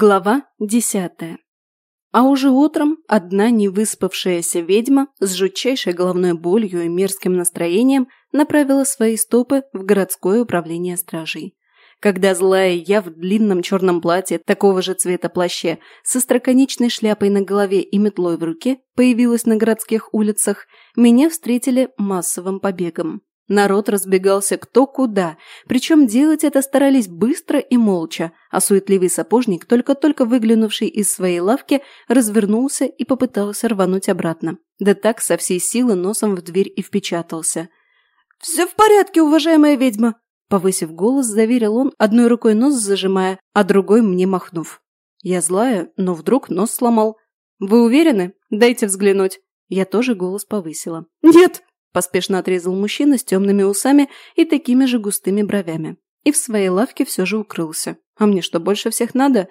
Глава десятая. А уже утром одна невыспавшаяся ведьма с жутчайшей головной болью и мерзким настроением направила свои стопы в городское управление стражей. Когда злая я в длинном черном платье такого же цвета плаще со строконечной шляпой на голове и метлой в руке появилась на городских улицах, меня встретили массовым побегом. Народ разбегался кто куда, причем делать это старались быстро и молча, а суетливый сапожник, только-только выглянувший из своей лавки, развернулся и попытался рвануть обратно. Да так со всей силы носом в дверь и впечатался. «Все в порядке, уважаемая ведьма!» Повысив голос, заверил он, одной рукой нос зажимая, а другой мне махнув. Я злая, но вдруг нос сломал. «Вы уверены? Дайте взглянуть!» Я тоже голос повысила. «Нет!» Поспешно отрезал мужчина с темными усами и такими же густыми бровями. И в своей лавке все же укрылся. А мне что, больше всех надо?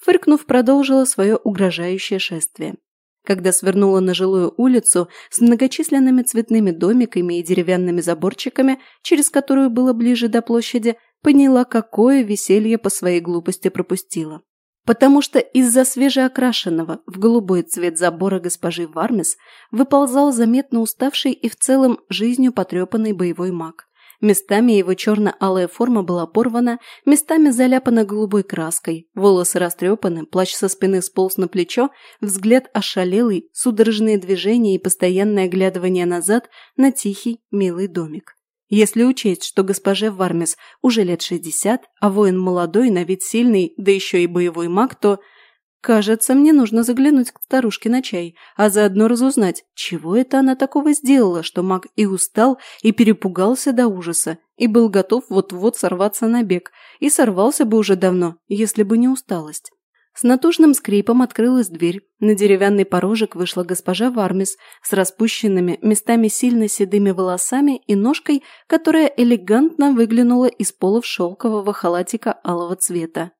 Фыркнув, продолжила свое угрожающее шествие. Когда свернула на жилую улицу с многочисленными цветными домиками и деревянными заборчиками, через которую было ближе до площади, поняла, какое веселье по своей глупости пропустила потому что из-за свежеокрашенного в голубой цвет забора госпожи Вармис выползал заметно уставший и в целом жизнью потрепанный боевой маг. Местами его черно-алая форма была порвана, местами заляпана голубой краской, волосы растрепаны, плащ со спины сполз на плечо, взгляд ошалелый, судорожные движения и постоянное оглядывание назад на тихий, милый домик. Если учесть, что госпоже Вармис уже лет шестьдесят, а воин молодой, на вид сильный, да еще и боевой маг, то... Кажется, мне нужно заглянуть к старушке на чай, а заодно разузнать, чего это она такого сделала, что маг и устал, и перепугался до ужаса, и был готов вот-вот сорваться на бег, и сорвался бы уже давно, если бы не усталость. С натужным скрипом открылась дверь. На деревянный порожек вышла госпожа Вармис с распущенными, местами сильно седыми волосами и ножкой, которая элегантно выглянула из полов шелкового халатика алого цвета.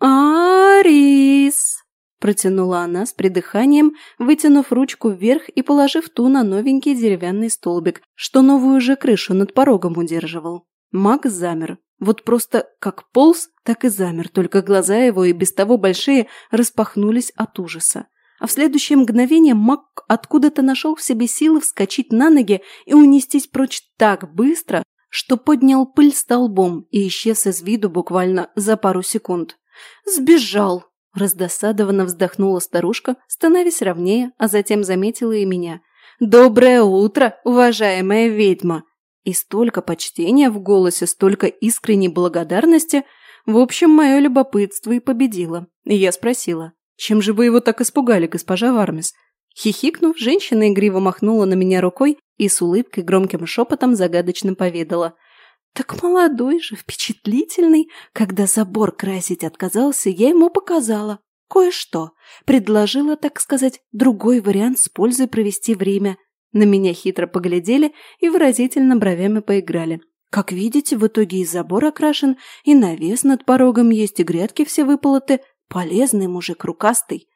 «Арис!» – протянула она с придыханием, вытянув ручку вверх и положив ту на новенький деревянный столбик, что новую же крышу над порогом удерживал. Маг замер, вот просто как полз, так и замер, только глаза его и без того большие распахнулись от ужаса. А в следующее мгновение маг откуда-то нашел в себе силы вскочить на ноги и унестись прочь так быстро, что поднял пыль столбом и исчез из виду буквально за пару секунд. «Сбежал!» – раздосадованно вздохнула старушка, становясь ровнее, а затем заметила и меня. «Доброе утро, уважаемая ведьма!» И столько почтения в голосе, столько искренней благодарности. В общем, мое любопытство и победило. И я спросила, чем же вы его так испугали, госпожа Вармис? Хихикнув, женщина игриво махнула на меня рукой и с улыбкой громким шепотом загадочно поведала. «Так молодой же, впечатлительный. Когда забор красить отказался, я ему показала. Кое-что. Предложила, так сказать, другой вариант с пользой провести время. На меня хитро поглядели и выразительно бровями поиграли. Как видите, в итоге и забор окрашен, и навес над порогом есть, и грядки все выполоты. Полезный мужик, рукастый.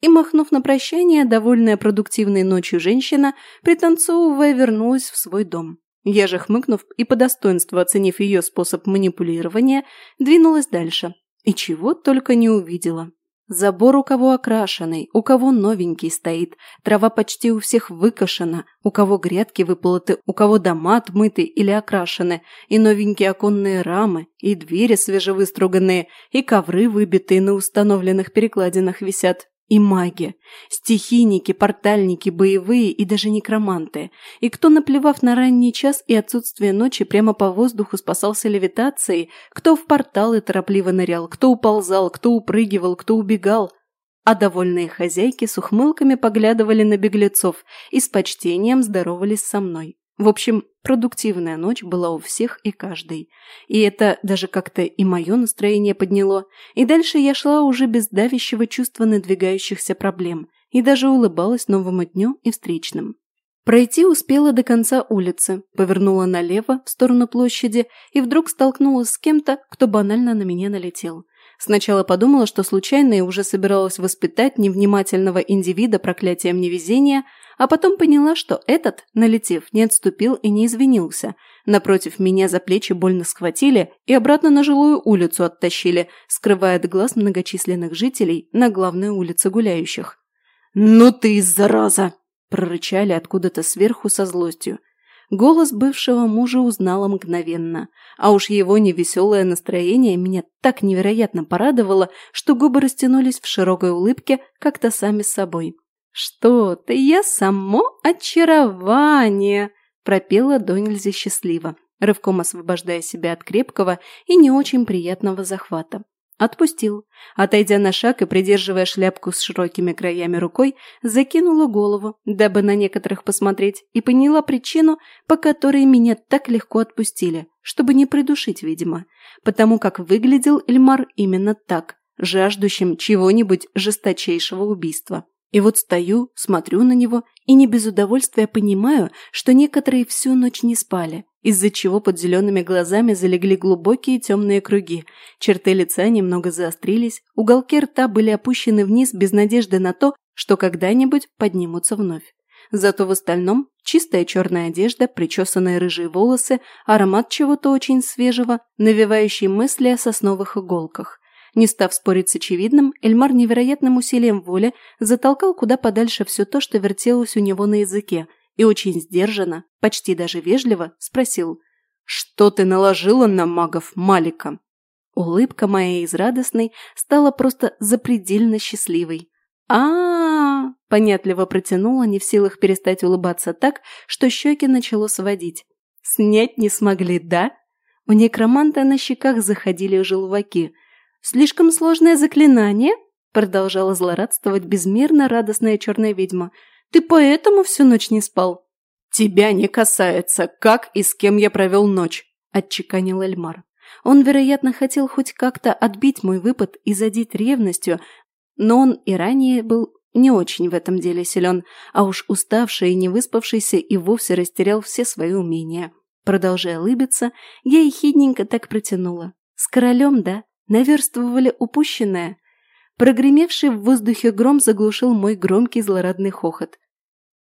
И, махнув на прощание, довольная продуктивной ночью женщина, пританцовывая, вернулась в свой дом. Я же, хмыкнув и по достоинству оценив ее способ манипулирования, двинулась дальше. И чего только не увидела. Забор у кого окрашенный, у кого новенький стоит, трава почти у всех выкошена, у кого грядки выполоты, у кого дома отмыты или окрашены, и новенькие оконные рамы, и двери свежевыструганные, и ковры выбитые на установленных перекладинах висят и маги, стихийники, портальники, боевые и даже некроманты. И кто, наплевав на ранний час и отсутствие ночи, прямо по воздуху спасался левитацией, кто в порталы торопливо нырял, кто уползал, кто упрыгивал, кто убегал. А довольные хозяйки с ухмылками поглядывали на беглецов и с почтением здоровались со мной. В общем, продуктивная ночь была у всех и каждой. И это даже как-то и мое настроение подняло. И дальше я шла уже без давящего чувства надвигающихся проблем. И даже улыбалась новому дню и встречным. Пройти успела до конца улицы, повернула налево, в сторону площади, и вдруг столкнулась с кем-то, кто банально на меня налетел. Сначала подумала, что случайно и уже собиралась воспитать невнимательного индивида проклятием невезения, а потом поняла, что этот, налетев, не отступил и не извинился. Напротив, меня за плечи больно схватили и обратно на жилую улицу оттащили, скрывая от глаз многочисленных жителей на главной улице гуляющих. «Ну ты, зараза!» – прорычали откуда-то сверху со злостью. Голос бывшего мужа узнала мгновенно, а уж его невеселое настроение меня так невероятно порадовало, что губы растянулись в широкой улыбке как-то сами собой. «Что ты, я само очарование!» – пропела до нельзя счастливо, рывком освобождая себя от крепкого и не очень приятного захвата. Отпустил. Отойдя на шаг и придерживая шляпку с широкими краями рукой, закинула голову, дабы на некоторых посмотреть, и поняла причину, по которой меня так легко отпустили, чтобы не придушить, видимо. Потому как выглядел Эльмар именно так, жаждущим чего-нибудь жесточайшего убийства. И вот стою, смотрю на него и не без удовольствия понимаю, что некоторые всю ночь не спали, из-за чего под зелеными глазами залегли глубокие темные круги, черты лица немного заострились, уголки рта были опущены вниз без надежды на то, что когда-нибудь поднимутся вновь. Зато в остальном чистая черная одежда, причесанные рыжие волосы, аромат чего-то очень свежего, навевающий мысли о сосновых иголках. Не став спорить с очевидным, Эльмар невероятным усилием воли затолкал куда подальше все то, что вертелось у него на языке, и очень сдержанно, почти даже вежливо, спросил «Что ты наложила на магов Малика?» Улыбка моя из радостной стала просто запредельно счастливой. а, -а, понятливо протянула, не в силах перестать улыбаться так, что щеки начало сводить. «Снять не смогли, да?» У некроманта на щеках заходили желваки – «Слишком сложное заклинание?» – продолжала злорадствовать безмерно радостная черная ведьма. «Ты поэтому всю ночь не спал?» «Тебя не касается, как и с кем я провел ночь», – отчеканил Эльмар. Он, вероятно, хотел хоть как-то отбить мой выпад и задеть ревностью, но он и ранее был не очень в этом деле силен, а уж уставший и не выспавшийся и вовсе растерял все свои умения. Продолжая улыбиться, я ехидненько так протянула. «С королем, да? наверстывали упущенное. Прогремевший в воздухе гром заглушил мой громкий злорадный хохот.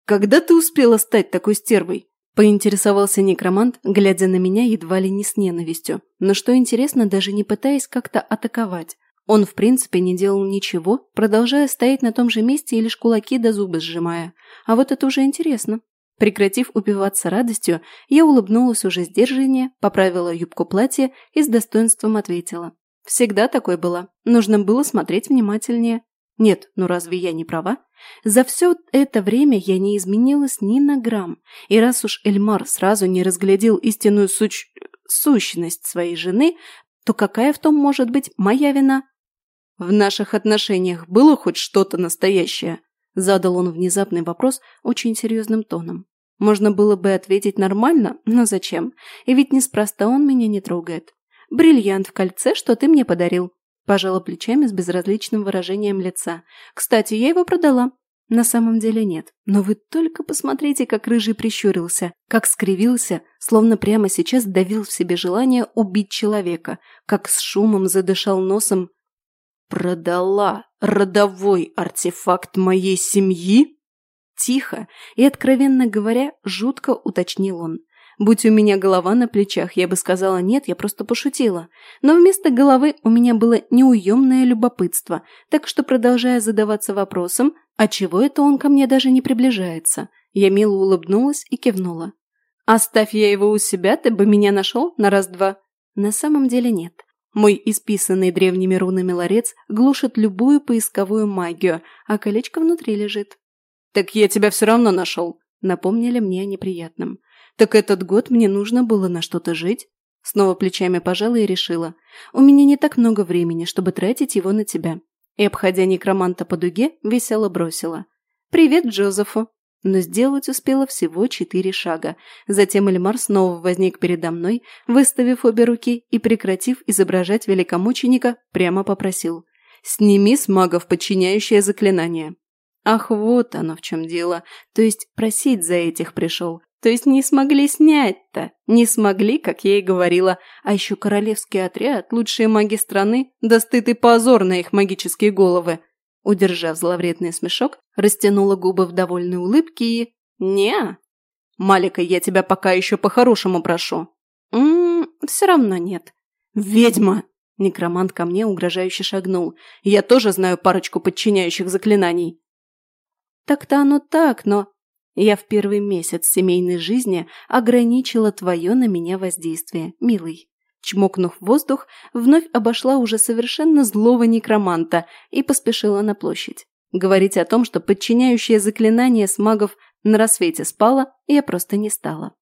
«Когда ты успела стать такой стервой?» – поинтересовался некромант, глядя на меня едва ли не с ненавистью, но что интересно, даже не пытаясь как-то атаковать. Он, в принципе, не делал ничего, продолжая стоять на том же месте и лишь кулаки до зубы сжимая. А вот это уже интересно. Прекратив упиваться радостью, я улыбнулась уже сдержаннее, поправила юбку платья и с достоинством ответила. Всегда такой была. Нужно было смотреть внимательнее. Нет, ну разве я не права? За все это время я не изменилась ни на грамм. И раз уж Эльмар сразу не разглядел истинную суч... сущность своей жены, то какая в том может быть моя вина? В наших отношениях было хоть что-то настоящее? Задал он внезапный вопрос очень серьезным тоном. Можно было бы ответить нормально, но зачем? И ведь неспроста он меня не трогает. «Бриллиант в кольце, что ты мне подарил», – пожала плечами с безразличным выражением лица. «Кстати, я его продала». На самом деле нет. Но вы только посмотрите, как рыжий прищурился, как скривился, словно прямо сейчас давил в себе желание убить человека, как с шумом задышал носом. «Продала родовой артефакт моей семьи?» Тихо и, откровенно говоря, жутко уточнил он. Будь у меня голова на плечах, я бы сказала «нет, я просто пошутила». Но вместо головы у меня было неуемное любопытство, так что, продолжая задаваться вопросом, а чего это он ко мне даже не приближается, я мило улыбнулась и кивнула. «Оставь я его у себя, ты бы меня нашел на раз-два?» На самом деле нет. Мой исписанный древними рунами ларец глушит любую поисковую магию, а колечко внутри лежит. «Так я тебя все равно нашел», — напомнили мне о неприятном. Так этот год мне нужно было на что-то жить. Снова плечами пожала и решила. У меня не так много времени, чтобы тратить его на тебя. И, обходя некроманта по дуге, весело бросила. «Привет Джозефу!» Но сделать успела всего четыре шага. Затем Эльмар снова возник передо мной, выставив обе руки и, прекратив изображать великомученика, прямо попросил. «Сними с магов подчиняющее заклинание». Ах, вот оно в чем дело. То есть просить за этих пришел. То есть не смогли снять-то. Не смогли, как я и говорила. А еще королевский отряд, лучшие маги страны, да стыд и позор на их магические головы. Удержав зловредный смешок, растянула губы в довольной улыбке и... не Малика, я тебя пока еще по-хорошему прошу. Ммм, все равно нет. Ведьма! Некромант ко мне угрожающе шагнул. Я тоже знаю парочку подчиняющих заклинаний. Так-то оно так, но я в первый месяц семейной жизни ограничила твое на меня воздействие, милый. Чмокнув воздух, вновь обошла уже совершенно злого некроманта и поспешила на площадь. Говорить о том, что подчиняющее заклинание с магов на рассвете спало, я просто не стала.